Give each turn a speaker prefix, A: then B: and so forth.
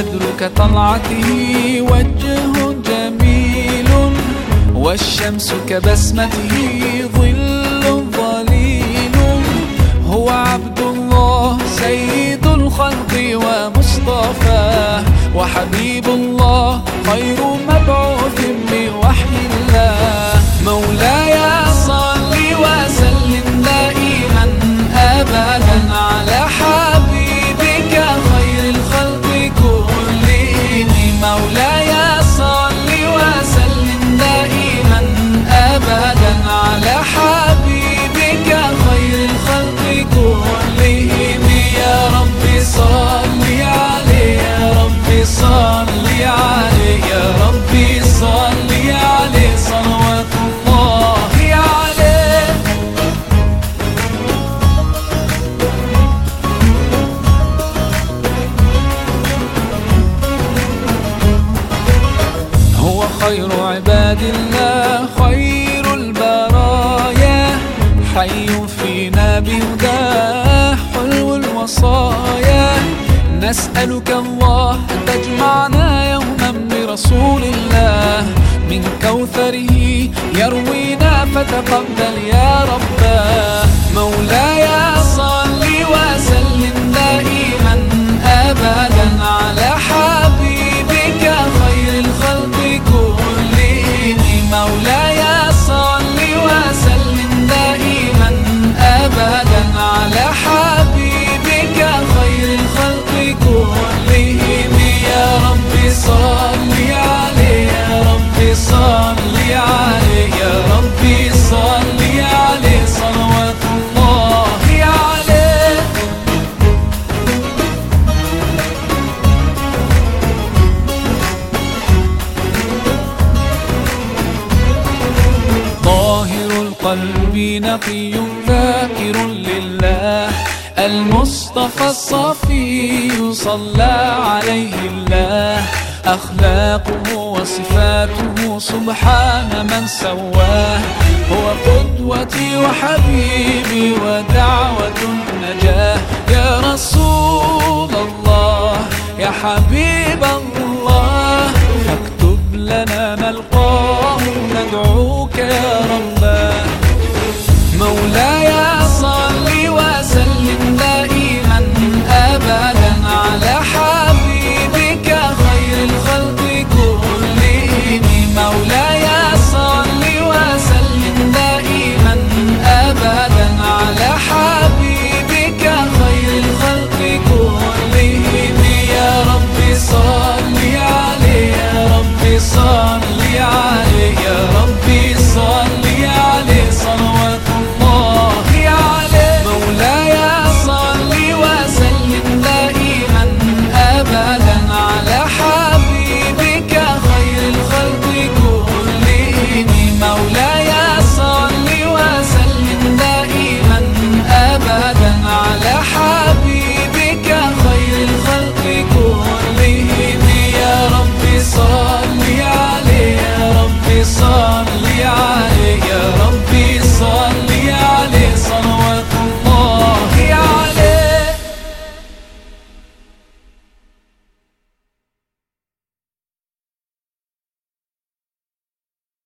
A: البدر كطلعته وجه جميل والشمس كبسمته ظل ظليل. هو عبد الله سيد الخلق ومصطفاه وحبيب الله خير الله خير البرايا. حي فينا بهداه حلو الوصايا. نسألك الله أن تجمعنا يوما برسول الله. من كوثره يروينا فتقبل يا رباه القلب نقي ذاكر لله. المصطفى الصفي صلى عليه الله. أخلاقه وصفاته سبحان من سواه. هو قدوتي وحبيبي ودعوة النجاة. يا رسول الله يا حبيبي